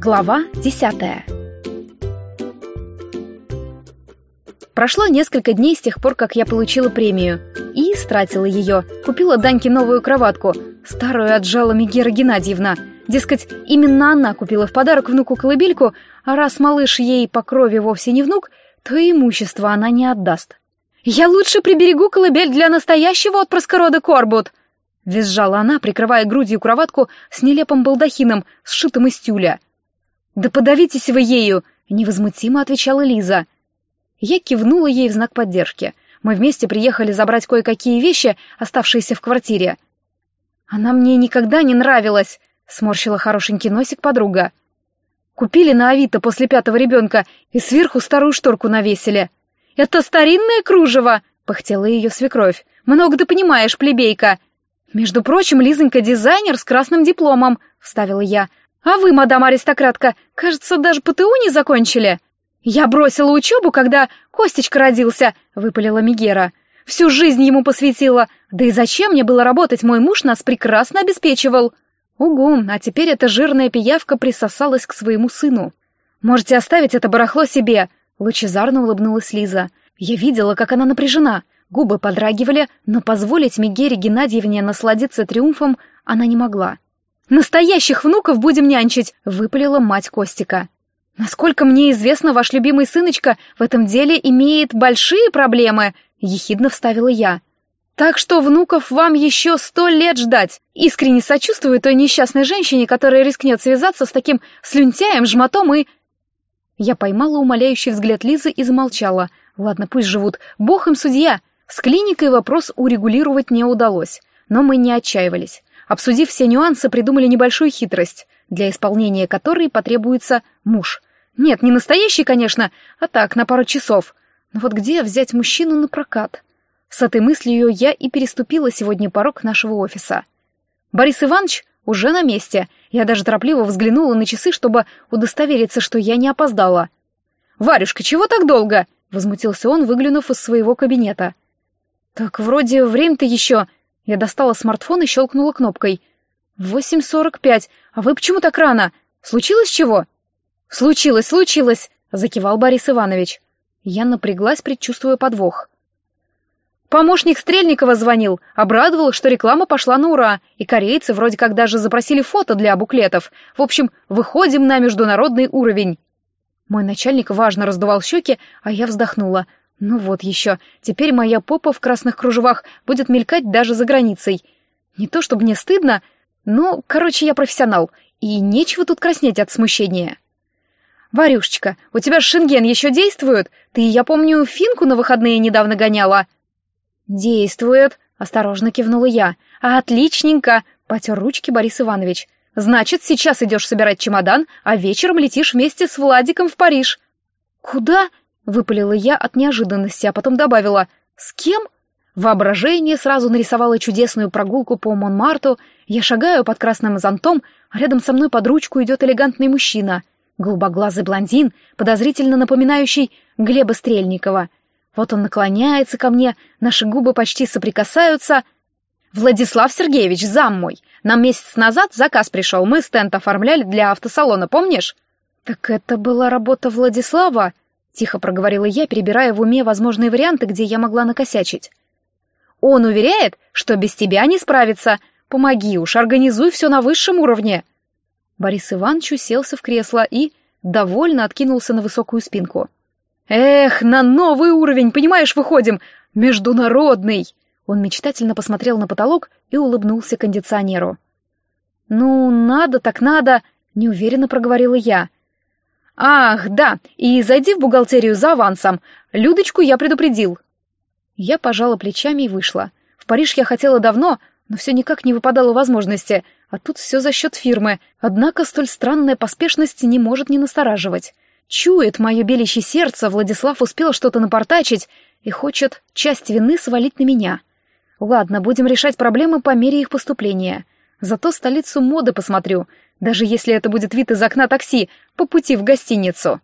Глава десятая Прошло несколько дней с тех пор, как я получила премию. И истратила ее. Купила Даньке новую кроватку. Старую отжала Мегера Геннадьевна. Дескать, именно она купила в подарок внуку колыбельку, а раз малыш ей по крови вовсе не внук, то имущество она не отдаст. «Я лучше приберегу колыбель для настоящего отпрыска рода Корбут!» Визжала она, прикрывая грудью кроватку с нелепым балдахином, сшитым из тюля. «Да подавитесь вы ею!» — невозмутимо отвечала Лиза. Я кивнула ей в знак поддержки. Мы вместе приехали забрать кое-какие вещи, оставшиеся в квартире. «Она мне никогда не нравилась!» — сморщила хорошенький носик подруга. «Купили на Авито после пятого ребенка и сверху старую шторку навесили». «Это старинное кружево!» — пыхтела ее свекровь. «Много ты понимаешь, плебейка!» «Между прочим, Лизонька дизайнер с красным дипломом», — вставила я. «А вы, мадам аристократка, кажется, даже ПТУ не закончили?» «Я бросила учебу, когда Костечка родился», — выпалила Мигера. «Всю жизнь ему посвятила. Да и зачем мне было работать, мой муж нас прекрасно обеспечивал». «Угу, а теперь эта жирная пиявка присосалась к своему сыну». «Можете оставить это барахло себе», — лучезарно улыбнулась Лиза. «Я видела, как она напряжена». Губы подрагивали, но позволить Мегере Геннадьевне насладиться триумфом она не могла. «Настоящих внуков будем нянчить!» — выпалила мать Костика. «Насколько мне известно, ваш любимый сыночка в этом деле имеет большие проблемы», — ехидно вставила я. «Так что внуков вам еще сто лет ждать. Искренне сочувствую той несчастной женщине, которая рискнет связаться с таким слюнтяем, жмотом и...» Я поймала умоляющий взгляд Лизы и замолчала. «Ладно, пусть живут. Бог им судья. С клиникой вопрос урегулировать не удалось, но мы не отчаивались. Обсудив все нюансы, придумали небольшую хитрость, для исполнения которой потребуется муж. Нет, не настоящий, конечно, а так, на пару часов. Но вот где взять мужчину на прокат? С этой мыслью я и переступила сегодня порог нашего офиса. Борис Иванович уже на месте. Я даже торопливо взглянула на часы, чтобы удостовериться, что я не опоздала. «Варюшка, чего так долго?» — возмутился он, выглянув из своего кабинета. «Так вроде время-то еще...» Я достала смартфон и щелкнула кнопкой. «Восемь сорок пять. А вы почему так рано? Случилось чего?» «Случилось, случилось!» — закивал Борис Иванович. Я напряглась, предчувствуя подвох. Помощник Стрельникова звонил, обрадовал, что реклама пошла на ура, и корейцы вроде как даже запросили фото для буклетов. В общем, выходим на международный уровень. Мой начальник важно раздувал щеки, а я вздохнула. Ну вот еще, теперь моя попа в красных кружевах будет мелькать даже за границей. Не то чтобы мне стыдно, но, короче, я профессионал, и нечего тут краснеть от смущения. «Варюшечка, у тебя шенген еще действует? Ты, я помню, финку на выходные недавно гоняла». «Действует», — осторожно кивнула я. «Отличненько», — потер ручки Борис Иванович. «Значит, сейчас идешь собирать чемодан, а вечером летишь вместе с Владиком в Париж». «Куда?» Выпалила я от неожиданности, а потом добавила «С кем?» Воображение сразу нарисовало чудесную прогулку по Монмарту. Я шагаю под красным зонтом, а рядом со мной под ручку идет элегантный мужчина. Голубоглазый блондин, подозрительно напоминающий Глеба Стрельникова. Вот он наклоняется ко мне, наши губы почти соприкасаются. «Владислав Сергеевич, зам мой, нам месяц назад заказ пришел, мы стенд оформляли для автосалона, помнишь?» «Так это была работа Владислава?» Тихо проговорила я, перебирая в уме возможные варианты, где я могла накосячить. «Он уверяет, что без тебя не справится. Помоги уж, организуй все на высшем уровне». Борис Иванович уселся в кресло и довольно откинулся на высокую спинку. «Эх, на новый уровень, понимаешь, выходим! Международный!» Он мечтательно посмотрел на потолок и улыбнулся кондиционеру. «Ну, надо так надо», — неуверенно проговорила я. «Ах, да, и зайди в бухгалтерию за авансом. Людочку я предупредил». Я пожала плечами и вышла. В Париж я хотела давно, но все никак не выпадало возможности, а тут все за счет фирмы. Однако столь странная поспешность не может не настораживать. Чует мое белящее сердце, Владислав успел что-то напортачить и хочет часть вины свалить на меня. Ладно, будем решать проблемы по мере их поступления. Зато столицу моды посмотрю, даже если это будет вид из окна такси по пути в гостиницу.